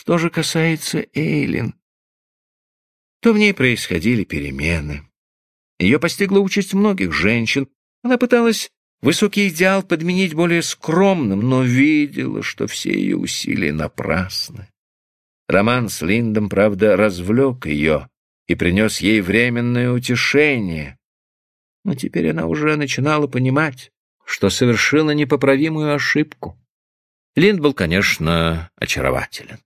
Что же касается Эйлин, то в ней происходили перемены. Ее постигла участь многих женщин. Она пыталась высокий идеал подменить более скромным, но видела, что все ее усилия напрасны. Роман с Линдом, правда, развлек ее и принес ей временное утешение. Но теперь она уже начинала понимать, что совершила непоправимую ошибку. Линд был, конечно, очарователен.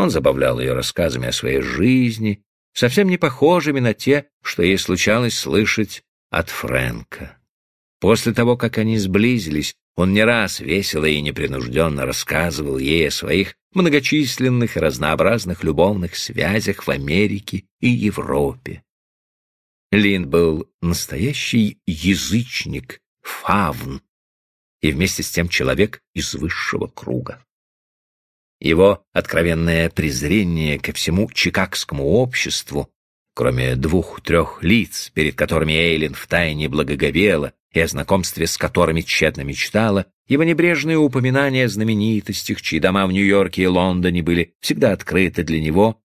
Он забавлял ее рассказами о своей жизни, совсем не похожими на те, что ей случалось слышать от Фрэнка. После того, как они сблизились, он не раз весело и непринужденно рассказывал ей о своих многочисленных и разнообразных любовных связях в Америке и Европе. Лин был настоящий язычник, фавн, и вместе с тем человек из высшего круга. Его откровенное презрение ко всему чикагскому обществу, кроме двух-трех лиц, перед которыми Эйлин втайне благоговела и о знакомстве с которыми тщетно мечтала, его небрежные упоминания о знаменитостях, чьи дома в Нью-Йорке и Лондоне были всегда открыты для него,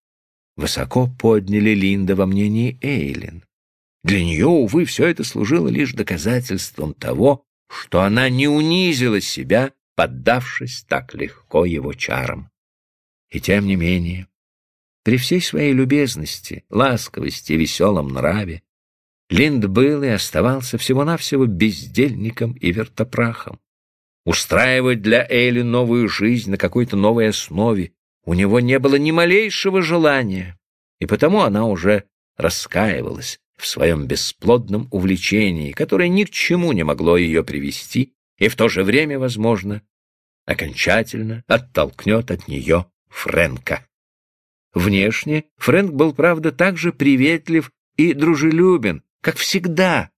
высоко подняли Линда во мнении Эйлин. Для нее, увы, все это служило лишь доказательством того, что она не унизила себя, поддавшись так легко его чарам. И тем не менее, при всей своей любезности, ласковости и веселом нраве, Линд был и оставался всего-навсего бездельником и вертопрахом. Устраивать для Эйли новую жизнь на какой-то новой основе у него не было ни малейшего желания, и потому она уже раскаивалась в своем бесплодном увлечении, которое ни к чему не могло ее привести и в то же время, возможно, окончательно оттолкнет от нее Фрэнка. Внешне Фрэнк был, правда, так же приветлив и дружелюбен, как всегда.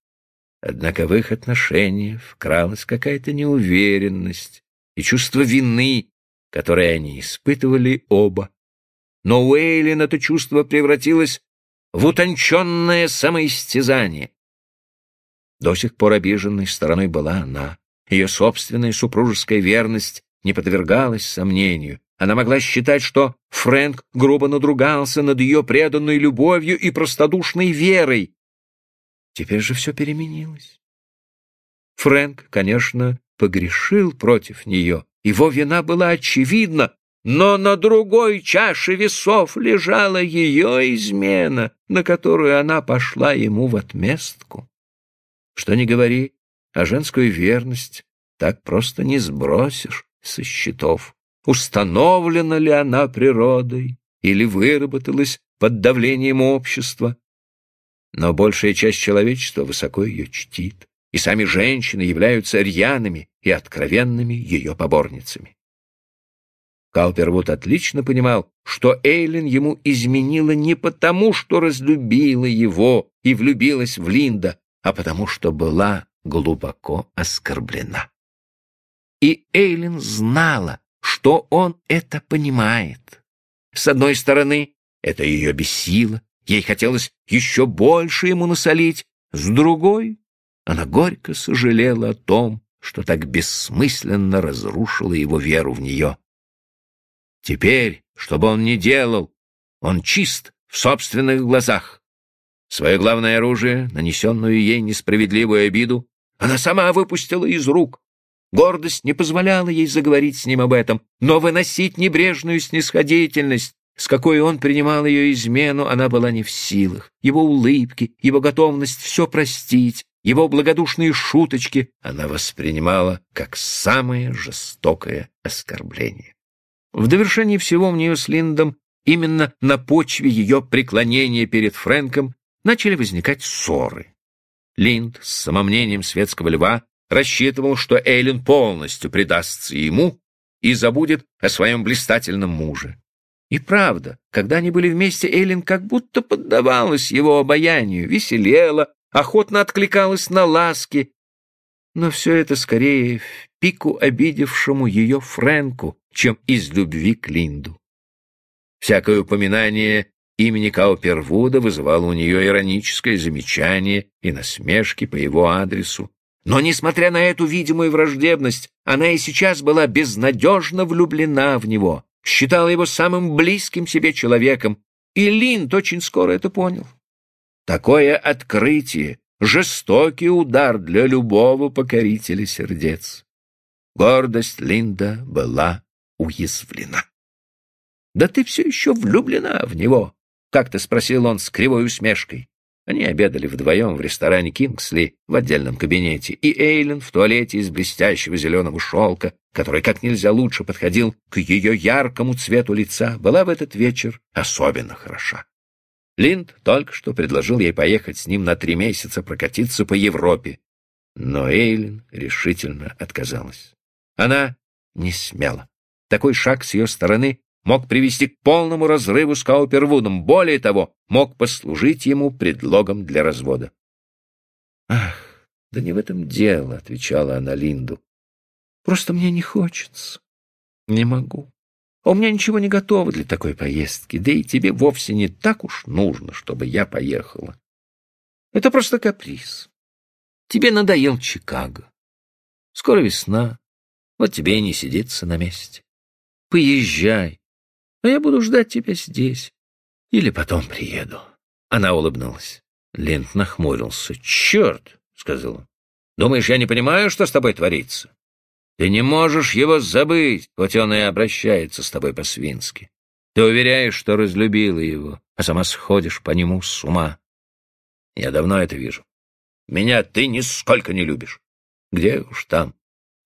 Однако в их отношениях вкралась какая-то неуверенность и чувство вины, которое они испытывали оба. Но у Эйлин это чувство превратилось в утонченное самоистязание. До сих пор обиженной стороной была она. Ее собственная супружеская верность не подвергалась сомнению. Она могла считать, что Фрэнк грубо надругался над ее преданной любовью и простодушной верой. Теперь же все переменилось. Фрэнк, конечно, погрешил против нее. Его вина была очевидна, но на другой чаше весов лежала ее измена, на которую она пошла ему в отместку. Что ни говори, а женскую верность так просто не сбросишь со счетов. Установлена ли она природой или выработалась под давлением общества? Но большая часть человечества высоко ее чтит, и сами женщины являются рьяными и откровенными ее поборницами. Каупервуд отлично понимал, что Эйлин ему изменила не потому, что разлюбила его и влюбилась в Линда, а потому что была глубоко оскорблена. И Эйлин знала, что он это понимает. С одной стороны, это ее бесило, ей хотелось еще больше ему насолить, с другой, она горько сожалела о том, что так бессмысленно разрушила его веру в нее. Теперь, что бы он ни делал, он чист в собственных глазах. Свое главное оружие, нанесенную ей несправедливую обиду, она сама выпустила из рук. Гордость не позволяла ей заговорить с ним об этом, но выносить небрежную снисходительность, с какой он принимал ее измену, она была не в силах. Его улыбки, его готовность все простить, его благодушные шуточки она воспринимала как самое жестокое оскорбление. В довершении всего в нее с Линдом именно на почве ее преклонения перед Фрэнком начали возникать ссоры. Линд с самомнением светского льва рассчитывал, что Эйлин полностью предастся ему и забудет о своем блистательном муже. И правда, когда они были вместе, Эйлин как будто поддавалась его обаянию, веселела, охотно откликалась на ласки. Но все это скорее в пику обидевшему ее Фрэнку, чем из любви к Линду. Всякое упоминание имени Каупервуда вызывало у нее ироническое замечание и насмешки по его адресу. Но, несмотря на эту видимую враждебность, она и сейчас была безнадежно влюблена в него, считала его самым близким себе человеком, и Линд очень скоро это понял. Такое открытие — жестокий удар для любого покорителя сердец. Гордость Линда была уязвлена. «Да ты все еще влюблена в него?» — как-то спросил он с кривой усмешкой. Они обедали вдвоем в ресторане «Кингсли» в отдельном кабинете, и Эйлен в туалете из блестящего зеленого шелка, который как нельзя лучше подходил к ее яркому цвету лица, была в этот вечер особенно хороша. Линд только что предложил ей поехать с ним на три месяца прокатиться по Европе, но Эйлен решительно отказалась. Она не смела. Такой шаг с ее стороны мог привести к полному разрыву с Каупервудом, более того, мог послужить ему предлогом для развода. «Ах, да не в этом дело», — отвечала она Линду. «Просто мне не хочется. Не могу. А у меня ничего не готово для такой поездки, да и тебе вовсе не так уж нужно, чтобы я поехала. Это просто каприз. Тебе надоел Чикаго. Скоро весна, вот тебе и не сидится на месте. Поезжай, а я буду ждать тебя здесь. Или потом приеду. Она улыбнулась. Линд нахмурился. «Черт!» — сказал он. «Думаешь, я не понимаю, что с тобой творится? Ты не можешь его забыть, хоть он и обращается с тобой по-свински. Ты уверяешь, что разлюбила его, а сама сходишь по нему с ума. Я давно это вижу. Меня ты нисколько не любишь. Где уж там?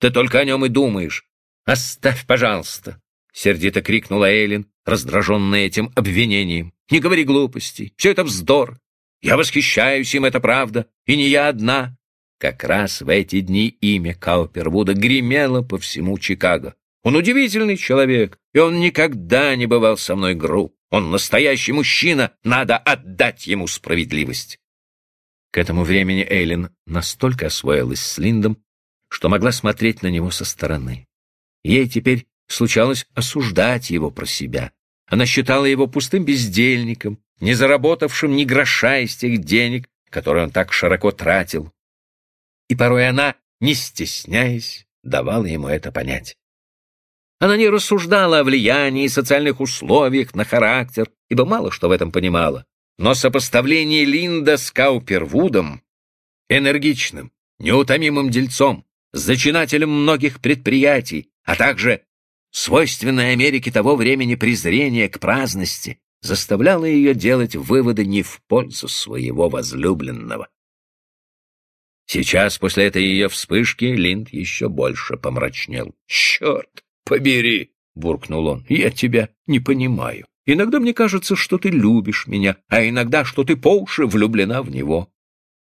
Ты только о нем и думаешь. Оставь, пожалуйста. — сердито крикнула Эйлин, раздраженная этим обвинением. «Не говори глупостей, все это вздор. Я восхищаюсь им, это правда, и не я одна». Как раз в эти дни имя Каупервуда гремело по всему Чикаго. Он удивительный человек, и он никогда не бывал со мной груб. Он настоящий мужчина, надо отдать ему справедливость. К этому времени Эйлин настолько освоилась с Линдом, что могла смотреть на него со стороны. Ей теперь случалось осуждать его про себя. Она считала его пустым бездельником, не заработавшим ни гроша из тех денег, которые он так широко тратил. И порой она, не стесняясь, давала ему это понять. Она не рассуждала о влиянии социальных условиях на характер, ибо мало что в этом понимала. Но сопоставление Линда с Каупервудом, энергичным, неутомимым дельцом, зачинателем многих предприятий, а также Свойственное Америке того времени презрение к праздности заставляло ее делать выводы не в пользу своего возлюбленного. Сейчас, после этой ее вспышки, Линд еще больше помрачнел. «Черт побери!» — буркнул он. «Я тебя не понимаю. Иногда мне кажется, что ты любишь меня, а иногда, что ты по уши влюблена в него.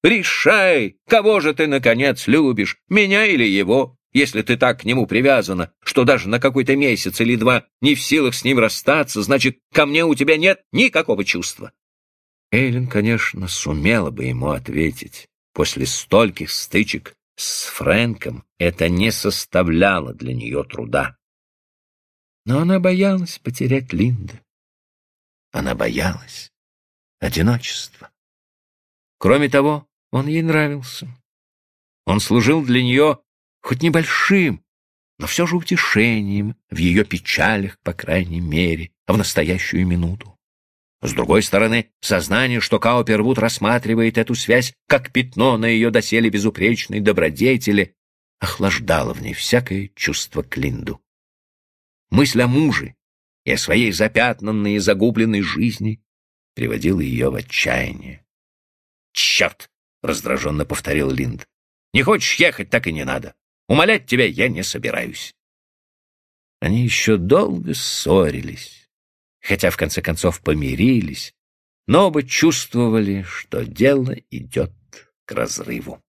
Решай, кого же ты, наконец, любишь, меня или его?» Если ты так к нему привязана, что даже на какой-то месяц или два не в силах с ним расстаться, значит, ко мне у тебя нет никакого чувства. Эйлин, конечно, сумела бы ему ответить. После стольких стычек с Фрэнком это не составляло для нее труда. Но она боялась потерять Линда. Она боялась одиночества. Кроме того, он ей нравился. Он служил для нее хоть небольшим, но все же утешением в ее печалях, по крайней мере, в настоящую минуту. С другой стороны, сознание, что Каупервуд рассматривает эту связь как пятно на ее доселе безупречной добродетели, охлаждало в ней всякое чувство к Линду. Мысль о муже и о своей запятнанной и загубленной жизни приводила ее в отчаяние. «Черт!» — раздраженно повторил Линд. «Не хочешь ехать, так и не надо. Умолять тебя я не собираюсь. Они еще долго ссорились, хотя в конце концов помирились, но оба чувствовали, что дело идет к разрыву.